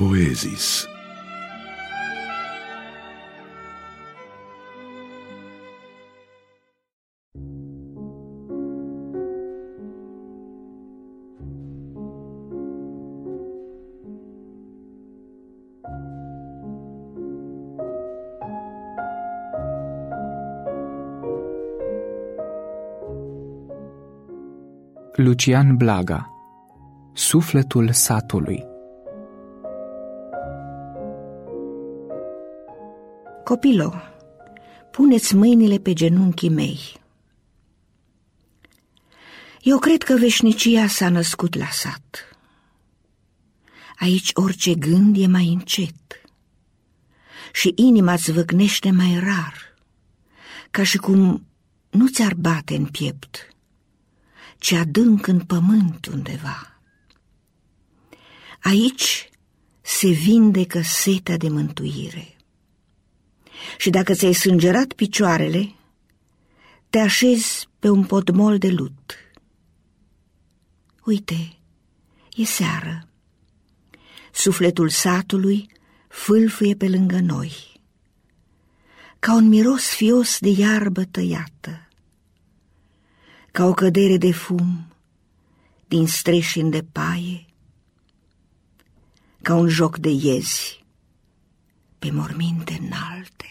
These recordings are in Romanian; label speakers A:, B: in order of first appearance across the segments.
A: Poezis.
B: Lucian Blaga Sufletul satului
C: Copilo, puneți mâinile pe genunchii mei. Eu cred că veșnicia s-a născut la sat. Aici orice gând e mai încet și inima îți văgnește mai rar, ca și cum nu ți-ar bate în piept, ci adânc în pământ undeva. Aici se vindecă setea de mântuire. Și dacă ți-ai sângerat picioarele, te așezi pe un podmol de lut. Uite, e seară. Sufletul satului fâlfâie pe lângă noi, ca un miros fios de iarbă tăiată, ca o cădere de fum din streșini de paie, ca un joc de iezi pe morminte înalte.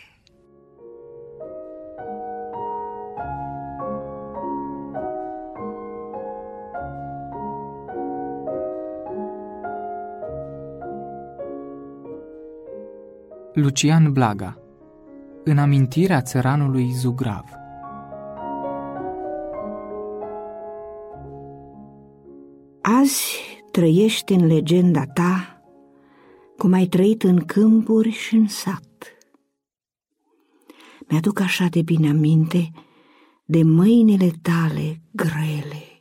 B: Lucian Blaga În amintirea țăranului Zugrav
C: Azi trăiești în legenda ta cum ai trăit în câmpuri și în sat. Mi-aduc așa de bine aminte de mâinile tale grele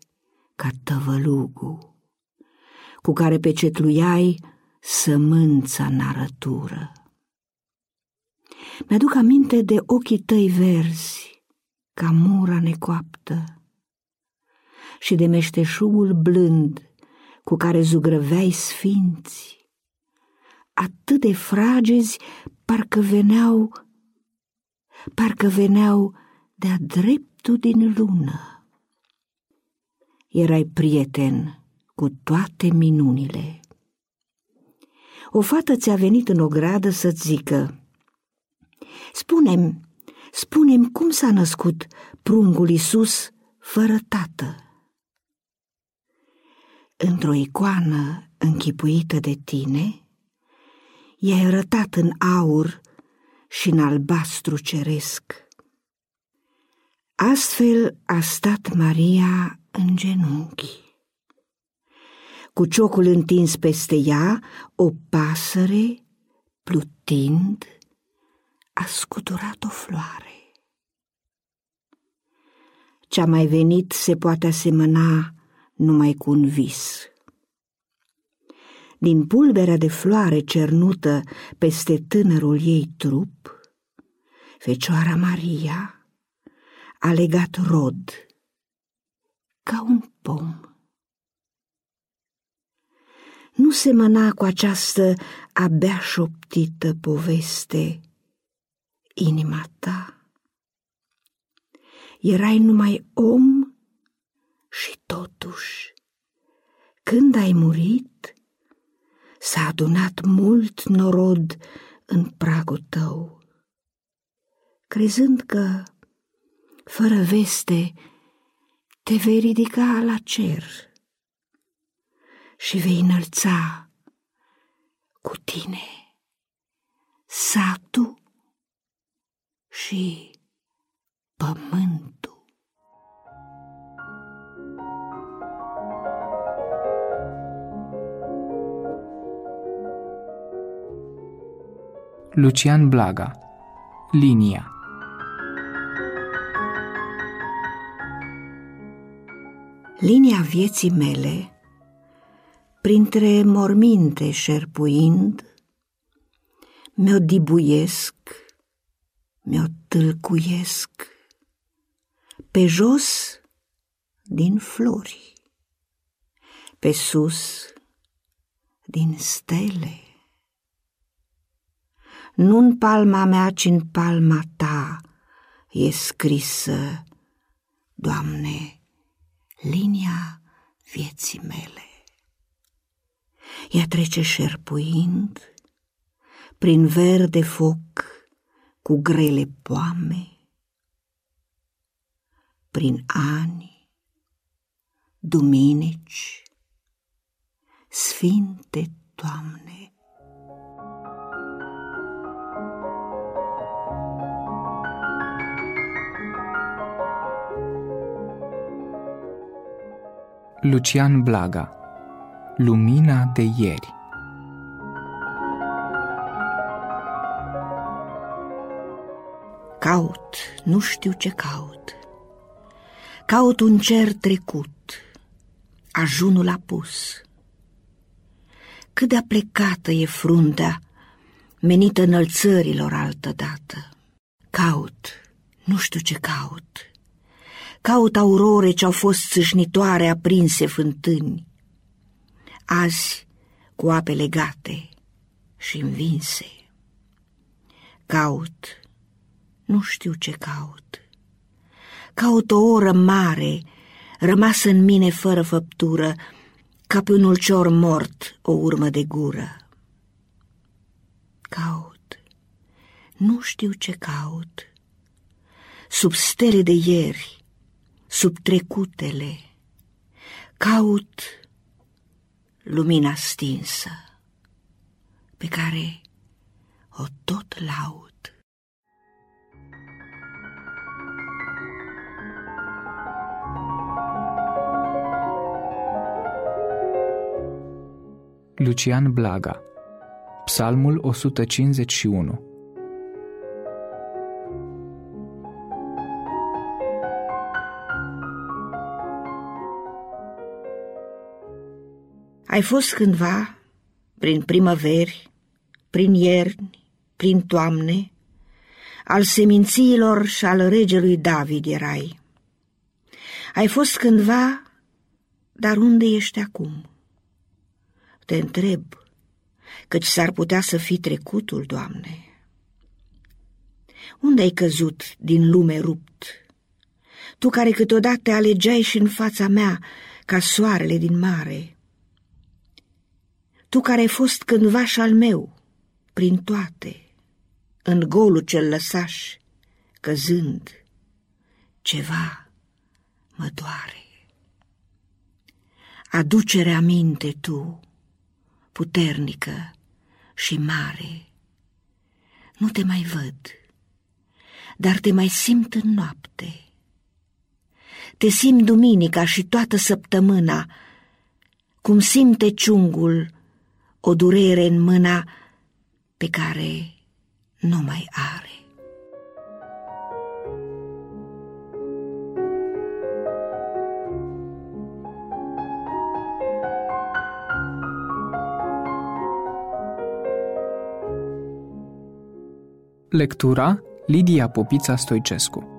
C: ca tăvălugul, cu care pecetluiai sămânța în arătură. Mi-aduc aminte de ochii tăi verzi, ca mura necoaptă, și de meșteșugul blând cu care zugrăveai sfinți, atât de fragezi, parcă veneau, parcă veneau de-a dreptul din lună. Erai prieten cu toate minunile. O fată ți-a venit în ogradă să-ți zică, Spunem, spunem cum s-a născut prungul Iisus fără tată. Într-o icoană închipuită de tine, i-ai arătat în aur și în albastru ceresc. Astfel a stat Maria în genunchi. Cu ciocul întins peste ea, o pasăre, plutind, a scuturat o floare. Ce-a mai venit se poate asemăna numai cu un vis. Din pulberea de floare cernută peste tânărul ei trup, Fecioara Maria a legat rod ca un pom. Nu semăna cu această abia șoptită poveste inima ta. Erai numai om și totuși, când ai murit, s-a adunat mult norod în pragul tău, crezând că, fără veste, te vei ridica la cer și vei înălța cu tine satul și pământul.
B: Lucian Blaga Linia
C: Linia vieții mele, printre morminte șerpuind, mi-o dibuiesc mi-o tâlcuiesc pe jos din flori, pe sus din stele. Nu-n palma mea, ci în palma ta e scrisă, Doamne, linia vieții mele. Ea trece șerpuind prin verde foc cu grele poame, prin ani, duminici, sfinte Doamne.
B: Lucian Blaga Lumina de ieri
C: Caut, nu știu ce caut. Caut un cer trecut, ajunul apus. Cât de plecată e fruntea, menită înălțărilor altădată. Caut, nu știu ce caut. Caut aurore ce-au fost țâșnitoare aprinse fântâni. Azi, cu ape legate și învinse. Caut, nu știu ce caut. Caut o oră mare, rămasă în mine fără făptură, ca pe un ulcior mort o urmă de gură. Caut, nu știu ce caut. Sub stele de ieri, sub trecutele, caut lumina stinsă, pe care o tot laud.
B: Lucian Blaga Psalmul 151
C: Ai fost cândva, prin primăveri, prin ierni, prin toamne, al semințiilor și al regelui David erai. Ai fost cândva, dar unde ești acum? Te întreb, căci s-ar putea să fii trecutul, Doamne. Unde ai căzut din lume rupt? Tu care câteodată te alegeai și în fața mea ca soarele din mare. Tu care ai fost cândva și al meu, prin toate, în golul cel lăsaș, căzând, ceva mă doare. Aducere aminte tu, puternică și mare. Nu te mai văd, dar te mai simt în noapte. Te simt duminica și toată săptămâna, cum simte ciungul o durere în mâna pe care nu mai are.
B: Lectura Lidia Popița Stoicescu